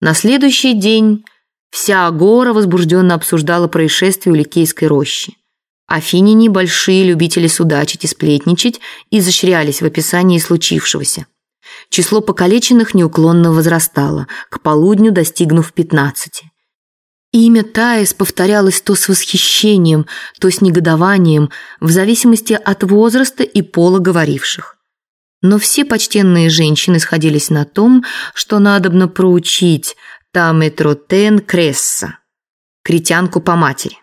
На следующий день вся Агора возбужденно обсуждала происшествие у Ликейской рощи. Афиняне, большие любители судачить и сплетничать, изощрялись в описании случившегося. Число покалеченных неуклонно возрастало, к полудню достигнув пятнадцати. Имя Таис повторялось то с восхищением, то с негодованием, в зависимости от возраста и пола говоривших. Но все почтенные женщины сходились на том, что надобно проучить Таметротен Кресса, критянку по матери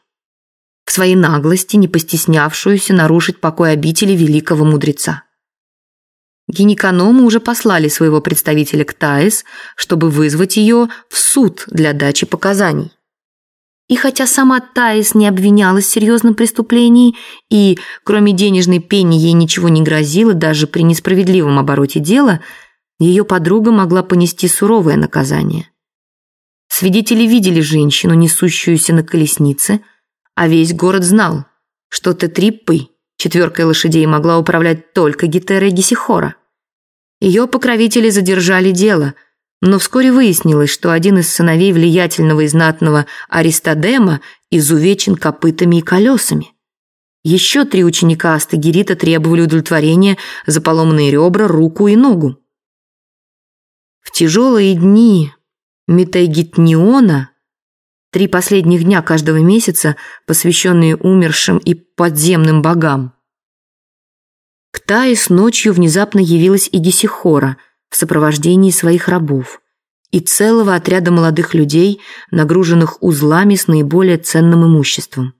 в своей наглости, не постеснявшуюся нарушить покой обители великого мудреца. Гинекономы уже послали своего представителя к Таис, чтобы вызвать ее в суд для дачи показаний. И хотя сама Таис не обвинялась в серьезном преступлении и, кроме денежной пени, ей ничего не грозило даже при несправедливом обороте дела, ее подруга могла понести суровое наказание. Свидетели видели женщину, несущуюся на колеснице – а весь город знал, что Тетриппой, четверкой лошадей, могла управлять только Гетера Гесихора. Ее покровители задержали дело, но вскоре выяснилось, что один из сыновей влиятельного и знатного Аристодема изувечен копытами и колесами. Еще три ученика Астагирита требовали удовлетворения за поломанные ребра, руку и ногу. В тяжелые дни Метагитниона Три последних дня каждого месяца, посвященные умершим и подземным богам. К Таис ночью внезапно явилась и сопровождении своих рабов и целого отряда молодых людей, нагруженных узлами с наиболее ценным имуществом.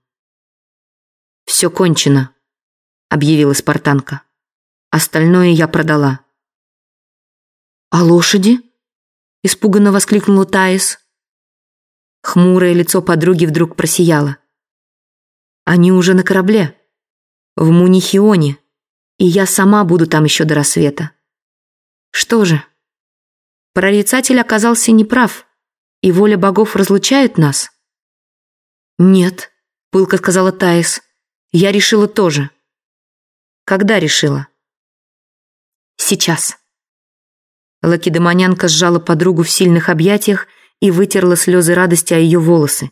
«Все кончено», — объявила спартанка. «Остальное я продала». «А лошади?» — испуганно воскликнула Таис. Хмурое лицо подруги вдруг просияло. Они уже на корабле, в Мунихионе, и я сама буду там еще до рассвета. Что же? Прорицатель оказался неправ, и воля богов разлучает нас? Нет, пылко сказала Таис. Я решила тоже. Когда решила? Сейчас. Лакедемонянка сжала подругу в сильных объятиях и вытерла слезы радости о ее волосы.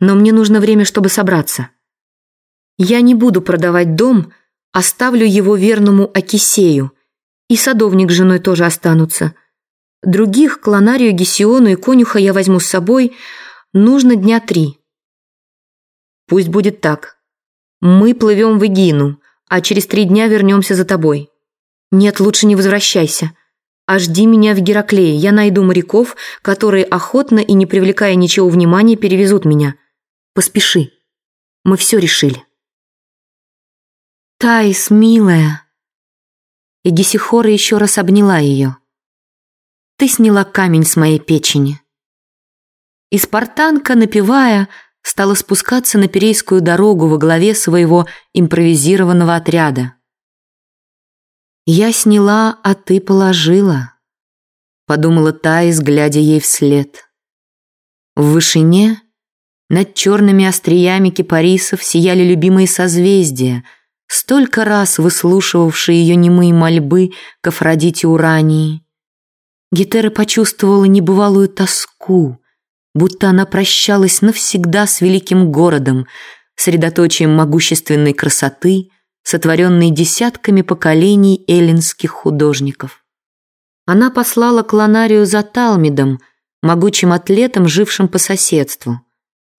Но мне нужно время, чтобы собраться. Я не буду продавать дом, оставлю его верному Акисею, и садовник с женой тоже останутся. Других, Клонарию, Гесиону и конюха я возьму с собой, нужно дня три. Пусть будет так. Мы плывем в Игину, а через три дня вернемся за тобой. Нет, лучше не возвращайся. А жди меня в Гераклее, я найду моряков, которые охотно и не привлекая ничего внимания перевезут меня. Поспеши. Мы все решили. Таис, милая. И Гесихора еще раз обняла ее. Ты сняла камень с моей печени. И спартанка, напевая, стала спускаться на Перейскую дорогу во главе своего импровизированного отряда. «Я сняла, а ты положила», — подумала Таис, глядя ей вслед. В вышине, над черными остриями кипарисов, сияли любимые созвездия, столько раз выслушивавшие ее немые мольбы к Афродите Урании. Гетера почувствовала небывалую тоску, будто она прощалась навсегда с великим городом, средоточием могущественной красоты — сотворенный десятками поколений эллинских художников. Она послала клонарию за Талмидом, могучим атлетом, жившим по соседству.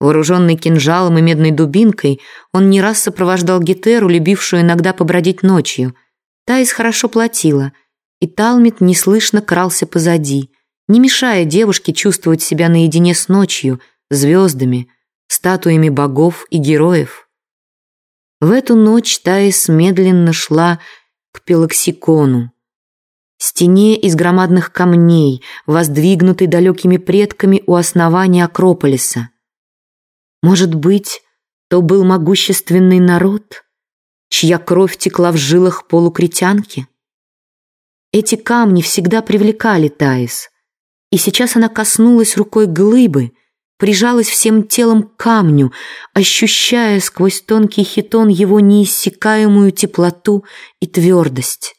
Вооруженный кинжалом и медной дубинкой, он не раз сопровождал Гетеру, любившую иногда побродить ночью. Таис хорошо платила, и Талмид неслышно крался позади, не мешая девушке чувствовать себя наедине с ночью, звездами, статуями богов и героев. В эту ночь Таис медленно шла к Пелоксикону, стене из громадных камней, воздвигнутой далекими предками у основания Акрополиса. Может быть, то был могущественный народ, чья кровь текла в жилах полукритянки? Эти камни всегда привлекали Таис, и сейчас она коснулась рукой глыбы — прижалась всем телом к камню, ощущая сквозь тонкий хитон его неиссякаемую теплоту и твердость.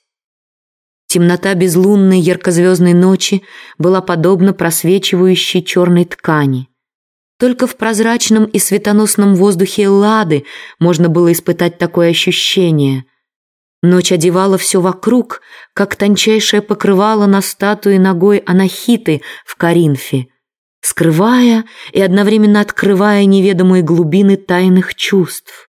Темнота безлунной яркозвездной ночи была подобна просвечивающей черной ткани. Только в прозрачном и светоносном воздухе Лады можно было испытать такое ощущение. Ночь одевала все вокруг, как тончайшее покрывало на статуе ногой Анахиты в Каринфе, скрывая и одновременно открывая неведомые глубины тайных чувств.